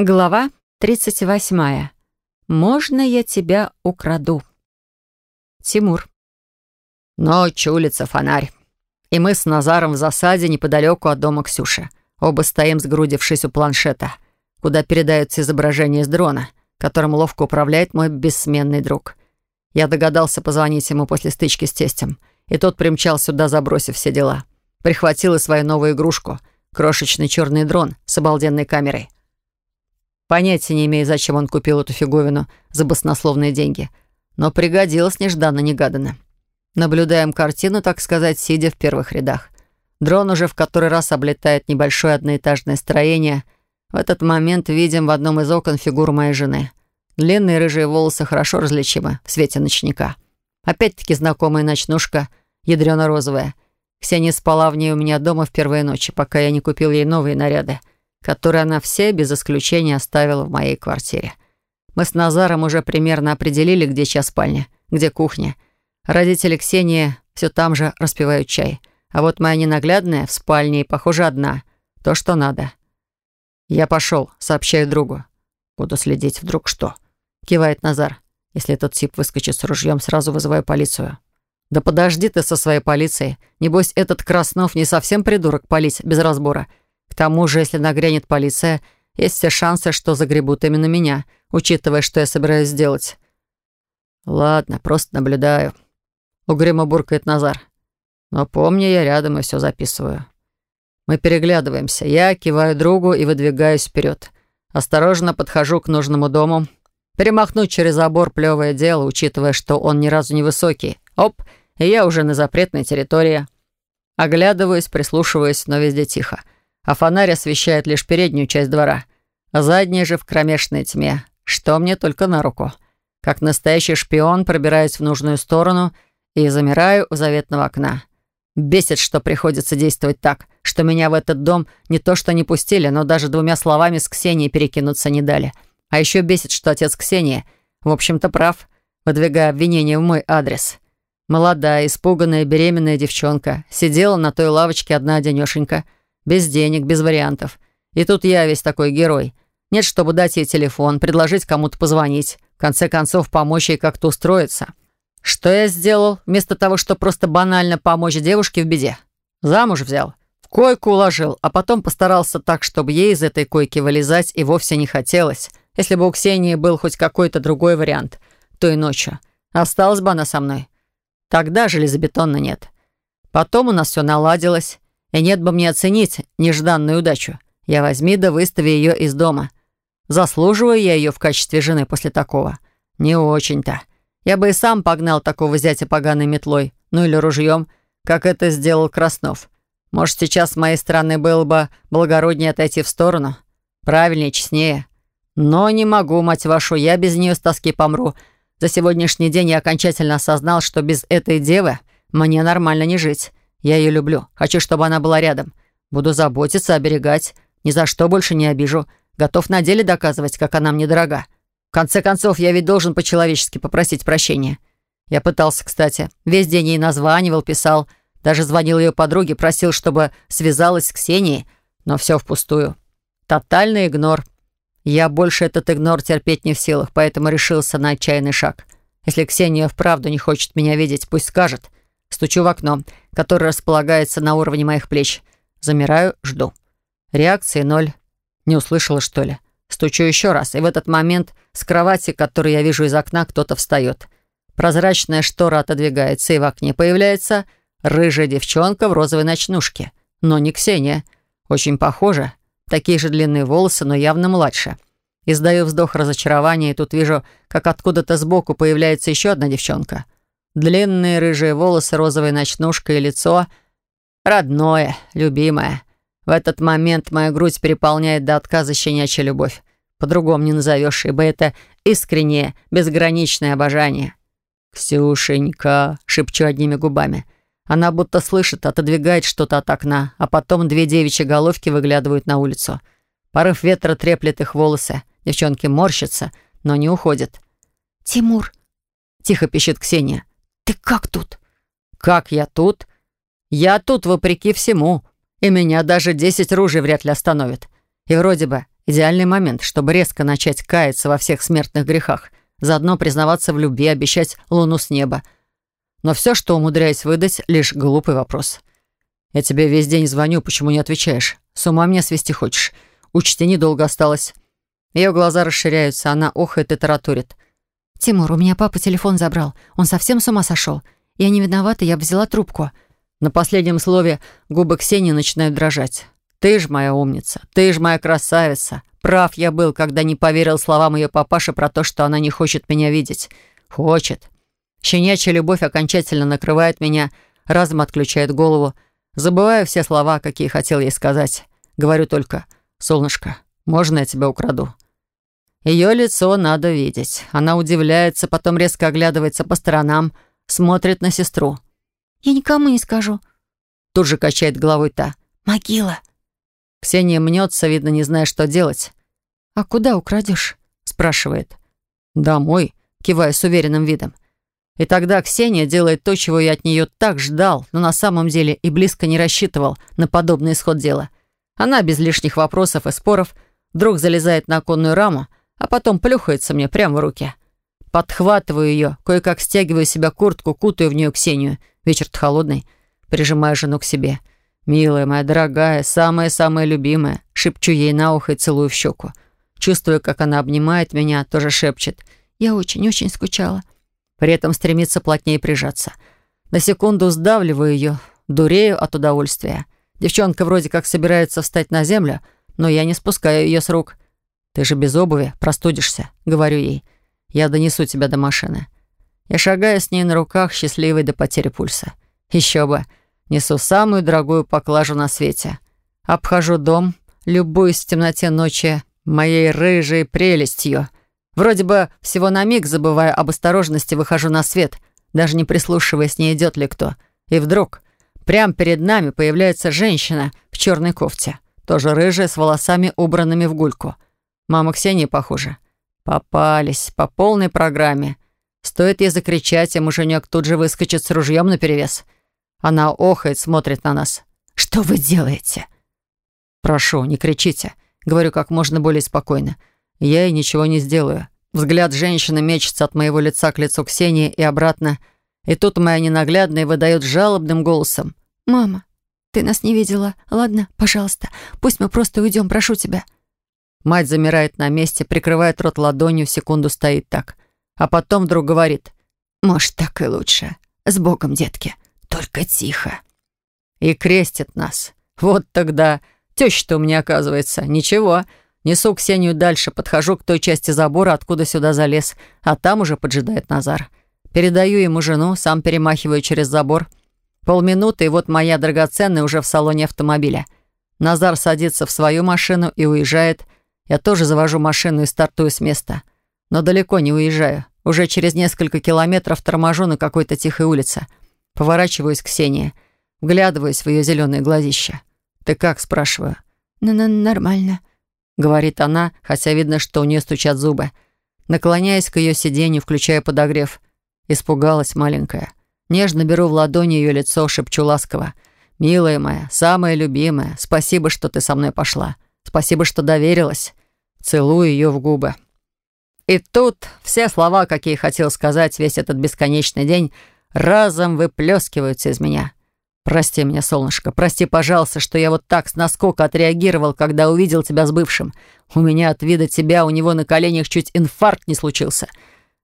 Глава 38. «Можно я тебя украду?» Тимур. Ночь, улица, фонарь. И мы с Назаром в засаде неподалеку от дома Ксюши. Оба стоим, сгрудившись у планшета, куда передаются изображения с дрона, которым ловко управляет мой бессменный друг. Я догадался позвонить ему после стычки с тестем, и тот примчал сюда, забросив все дела. Прихватил и свою новую игрушку — крошечный черный дрон с обалденной камерой. Понятия не имею, зачем он купил эту фиговину за баснословные деньги. Но пригодилось нежданно-негаданно. Наблюдаем картину, так сказать, сидя в первых рядах. Дрон уже в который раз облетает небольшое одноэтажное строение. В этот момент видим в одном из окон фигуру моей жены. Длинные рыжие волосы хорошо различимы в свете ночника. Опять-таки знакомая ночнушка, ядрено-розовая. Ксения спала в ней у меня дома в первые ночи, пока я не купил ей новые наряды — которые она все без исключения оставила в моей квартире. Мы с Назаром уже примерно определили, где чья спальня, где кухня. Родители Ксении все там же распивают чай. А вот моя ненаглядная в спальне и, похоже, одна. То, что надо. «Я пошел», — сообщаю другу. «Буду следить, вдруг что?» — кивает Назар. «Если этот тип выскочит с ружьем, сразу вызываю полицию». «Да подожди ты со своей полицией. Небось, этот Краснов не совсем придурок палить без разбора. К тому же, если нагрянет полиция, есть все шансы, что загребут именно меня, учитывая, что я собираюсь сделать. Ладно, просто наблюдаю. Угрюмо буркает Назар. Но помни, я рядом и все записываю. Мы переглядываемся. Я киваю другу и выдвигаюсь вперед. Осторожно подхожу к нужному дому. Перемахнуть через забор — плевое дело, учитывая, что он ни разу не высокий. Оп, и я уже на запретной территории. Оглядываюсь, прислушиваюсь, но везде тихо а фонарь освещает лишь переднюю часть двора, а задняя же в кромешной тьме, что мне только на руку. Как настоящий шпион пробираюсь в нужную сторону и замираю у заветного окна. Бесит, что приходится действовать так, что меня в этот дом не то что не пустили, но даже двумя словами с Ксенией перекинуться не дали. А еще бесит, что отец Ксении, в общем-то, прав, выдвигая обвинение в мой адрес. Молодая, испуганная, беременная девчонка сидела на той лавочке одна-одинешенька, без денег, без вариантов. И тут я весь такой герой. Нет, чтобы дать ей телефон, предложить кому-то позвонить. В конце концов, помочь ей как-то устроиться. Что я сделал, вместо того, чтобы просто банально помочь девушке в беде? Замуж взял. В койку уложил, а потом постарался так, чтобы ей из этой койки вылезать и вовсе не хотелось. Если бы у Ксении был хоть какой-то другой вариант, то и ночью. Осталась бы она со мной. Тогда железобетонно нет. Потом у нас все наладилось. И нет бы мне оценить нежданную удачу. Я возьми да выстави ее из дома. Заслуживаю я ее в качестве жены после такого? Не очень-то. Я бы и сам погнал такого зятя поганой метлой, ну или ружьем, как это сделал Краснов. Может, сейчас с моей стороны было бы благороднее отойти в сторону? Правильнее, честнее. Но не могу, мать вашу, я без нее с тоски помру. За сегодняшний день я окончательно осознал, что без этой девы мне нормально не жить. Я ее люблю. Хочу, чтобы она была рядом. Буду заботиться, оберегать. Ни за что больше не обижу. Готов на деле доказывать, как она мне дорога. В конце концов, я ведь должен по-человечески попросить прощения. Я пытался, кстати. Весь день ей названивал, писал. Даже звонил ее подруге, просил, чтобы связалась с Ксенией. Но все впустую. Тотальный игнор. Я больше этот игнор терпеть не в силах, поэтому решился на отчаянный шаг. Если Ксения вправду не хочет меня видеть, пусть скажет. Стучу в окно, которое располагается на уровне моих плеч. Замираю, жду. Реакции ноль. Не услышала, что ли? Стучу еще раз, и в этот момент с кровати, которую я вижу из окна, кто-то встает. Прозрачная штора отодвигается, и в окне появляется рыжая девчонка в розовой ночнушке. Но не Ксения. Очень похожа. Такие же длинные волосы, но явно младше. Издаю вздох разочарования, и тут вижу, как откуда-то сбоку появляется еще одна девчонка. Длинные рыжие волосы, розовая ночнушка и лицо. Родное, любимое. В этот момент моя грудь переполняет до отказа щенячья любовь. По-другому не назовешь, ибо это искреннее, безграничное обожание. «Ксюшенька», — шепчу одними губами. Она будто слышит, отодвигает что-то от окна, а потом две девичьи головки выглядывают на улицу. Порыв ветра треплет их волосы. Девчонки морщатся, но не уходят. «Тимур», — тихо пищит Ксения, «Ты как тут?» «Как я тут?» «Я тут вопреки всему, и меня даже десять ружей вряд ли остановит. И вроде бы Идеальный момент, чтобы резко начать каяться во всех смертных грехах, заодно признаваться в любви, обещать луну с неба. Но все, что умудряюсь выдать, лишь глупый вопрос. «Я тебе весь день звоню, почему не отвечаешь? С ума меня свести хочешь? Учти, недолго осталось». Ее глаза расширяются, она охает и таратурит. «Тимур, у меня папа телефон забрал. Он совсем с ума сошел. Я не виновата, я взяла трубку». На последнем слове губы Ксении начинают дрожать. «Ты ж моя умница, ты ж моя красавица. Прав я был, когда не поверил словам ее папаши про то, что она не хочет меня видеть. Хочет. Щенячья любовь окончательно накрывает меня, разом отключает голову. Забываю все слова, какие хотел ей сказать. Говорю только «Солнышко, можно я тебя украду?» Ее лицо надо видеть. Она удивляется, потом резко оглядывается по сторонам, смотрит на сестру. «Я никому не скажу». Тут же качает головой та. «Могила». Ксения мнется, видно, не зная, что делать. «А куда украдешь?» спрашивает. «Домой», кивая с уверенным видом. И тогда Ксения делает то, чего я от нее так ждал, но на самом деле и близко не рассчитывал на подобный исход дела. Она без лишних вопросов и споров вдруг залезает на оконную раму, а потом плюхается мне прямо в руки. Подхватываю ее, кое-как стягиваю себя куртку, кутаю в нее Ксению — Вечер-то холодный. Прижимаю жену к себе. «Милая моя, дорогая, самая-самая любимая», шепчу ей на ухо и целую в щеку. Чувствую, как она обнимает меня, тоже шепчет. «Я очень-очень скучала». При этом стремится плотнее прижаться. На секунду сдавливаю ее, дурею от удовольствия. Девчонка вроде как собирается встать на землю, но я не спускаю ее с рук. «Ты же без обуви, простудишься», — говорю ей. «Я донесу тебя до машины». Я шагаю с ней на руках, счастливой до потери пульса. Еще бы, несу самую дорогую поклажу на свете. Обхожу дом, любуюсь в темноте ночи моей рыжей прелестью. Вроде бы всего на миг, забывая об осторожности, выхожу на свет, даже не прислушиваясь, не идет ли кто. И вдруг прямо перед нами появляется женщина в черной кофте, тоже рыжая, с волосами убранными в гульку. Мама Ксении, похоже. Попались по полной программе. Стоит ей закричать, и муженек тут же выскочит с ружьем наперевес. Она охает, смотрит на нас. «Что вы делаете?» «Прошу, не кричите», — говорю как можно более спокойно. «Я ей ничего не сделаю». Взгляд женщины мечется от моего лица к лицу Ксении и обратно. И тут моя ненаглядная выдает жалобным голосом. «Мама, ты нас не видела. Ладно, пожалуйста, пусть мы просто уйдем, прошу тебя». Мать замирает на месте, прикрывает рот ладонью, секунду стоит так а потом вдруг говорит «Может, так и лучше. С Богом, детки. Только тихо». И крестит нас. Вот тогда теща-то у меня оказывается. Ничего. Несу Ксению дальше, подхожу к той части забора, откуда сюда залез, а там уже поджидает Назар. Передаю ему жену, сам перемахиваю через забор. Полминуты, и вот моя драгоценная уже в салоне автомобиля. Назар садится в свою машину и уезжает. Я тоже завожу машину и стартую с места но далеко не уезжаю. Уже через несколько километров торможу на какой-то тихой улице. Поворачиваюсь к Ксении, вглядываюсь в ее зеленые глазища. «Ты как?» – спрашиваю. «Н -н «Нормально», — говорит она, хотя видно, что у нее стучат зубы. Наклоняясь к ее сиденью, включая подогрев. Испугалась маленькая. Нежно беру в ладони ее лицо, шепчу ласково. «Милая моя, самая любимая, спасибо, что ты со мной пошла. Спасибо, что доверилась». Целую ее в губы. И тут все слова, какие хотел сказать весь этот бесконечный день, разом выплескиваются из меня. Прости меня, солнышко, прости, пожалуйста, что я вот так с наскока отреагировал, когда увидел тебя с бывшим. У меня от вида тебя у него на коленях чуть инфаркт не случился.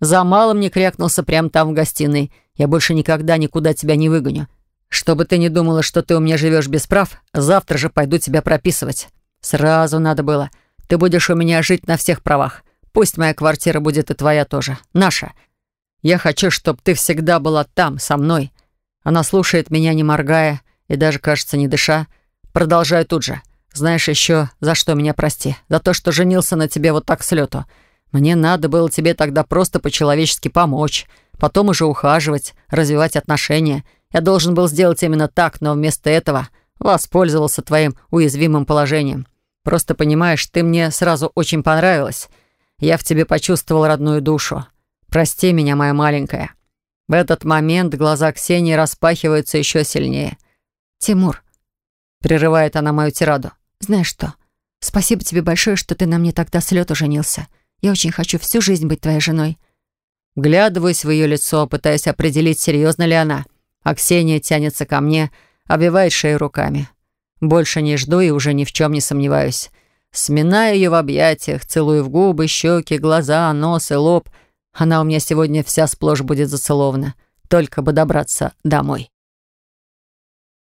За малым не крякнулся прямо там в гостиной. Я больше никогда никуда тебя не выгоню. Чтобы ты не думала, что ты у меня живешь без прав, завтра же пойду тебя прописывать. Сразу надо было. Ты будешь у меня жить на всех правах. Пусть моя квартира будет и твоя тоже. Наша. Я хочу, чтобы ты всегда была там, со мной. Она слушает меня, не моргая, и даже, кажется, не дыша. Продолжаю тут же. Знаешь еще, за что меня прости? За то, что женился на тебе вот так с лету. Мне надо было тебе тогда просто по-человечески помочь, потом уже ухаживать, развивать отношения. Я должен был сделать именно так, но вместо этого воспользовался твоим уязвимым положением. Просто понимаешь, ты мне сразу очень понравилась. Я в тебе почувствовал родную душу. Прости меня, моя маленькая». В этот момент глаза Ксении распахиваются еще сильнее. «Тимур», — прерывает она мою тираду, — «знаешь что? Спасибо тебе большое, что ты на мне тогда с лету женился. Я очень хочу всю жизнь быть твоей женой». Глядываюсь в ее лицо, пытаясь определить, серьезно ли она. А Ксения тянется ко мне, обвивает шею руками. Больше не жду и уже ни в чем не сомневаюсь. Сминаю ее в объятиях, целую в губы, щеки, глаза, нос и лоб. Она у меня сегодня вся сплошь будет зацелована. Только бы добраться домой.